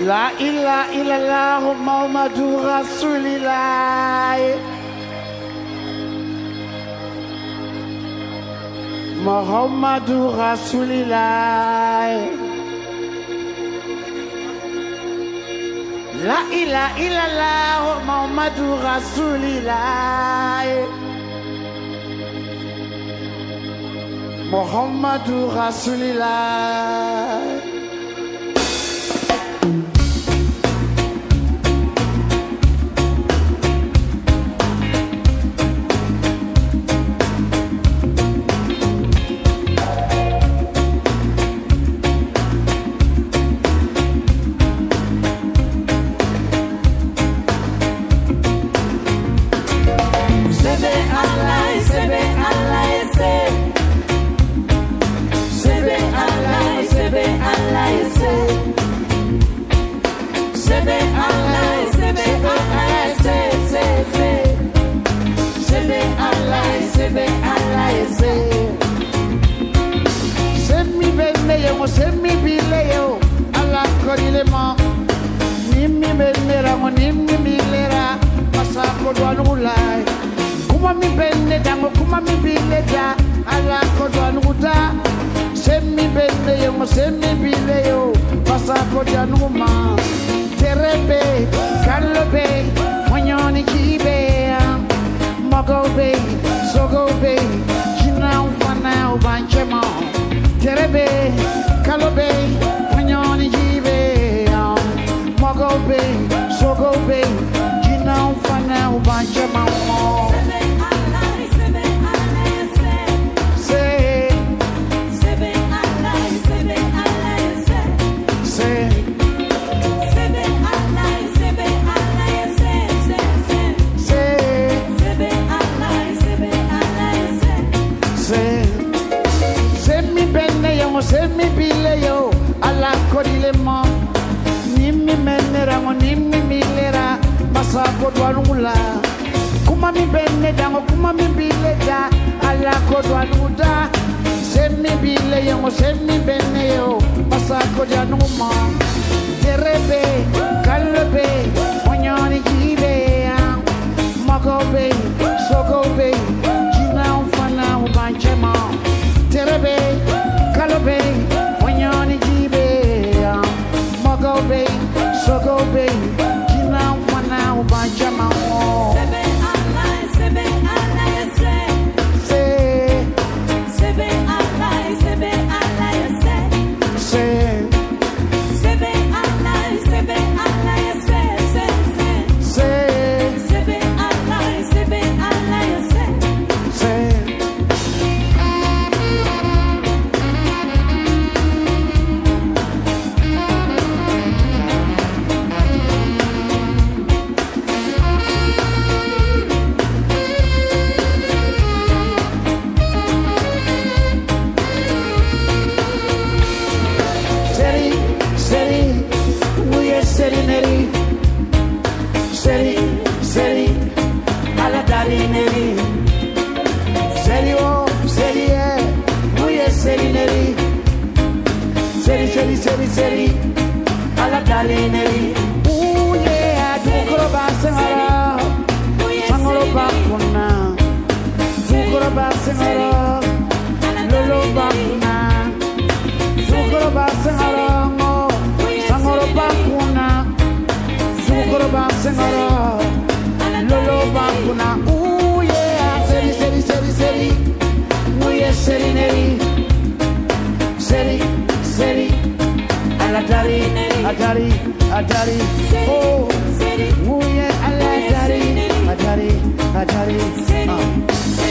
La ilaha illallah Muhammadur Rasulillah Muhammadur Rasulillah La ilaha illallah Muhammadur Rasulillah Muhammadur Rasulillah semi bile yo, ala korile mo. Nimi benne ra mo, nimi bile ra, masa kodwa nulai. Kuma mi benne dango, kuma mi bile da, ala kodwa nuda. Semi benne yo, mo semi bile yo, masa kodwa numa. Terebe, kalobe, monyoni jibe, mogo be, sogo. Sebe masa kodwa nula. Kuma mi benne dango, kuma mi bile da, ala kodwa nuda. Say mi bile yo, say mi benne yo, masa kodwa numa. Terebe, kalbe, monyoni jibe ya. Magobe, sogobe, jina ufana ubanchema. Terebe, kalobe, wanyoni jibe. Magobe, sogobe, Seri, seri, seri, seri, ala dari atari. Oh, ooh yeah alatari atari atari. Ah.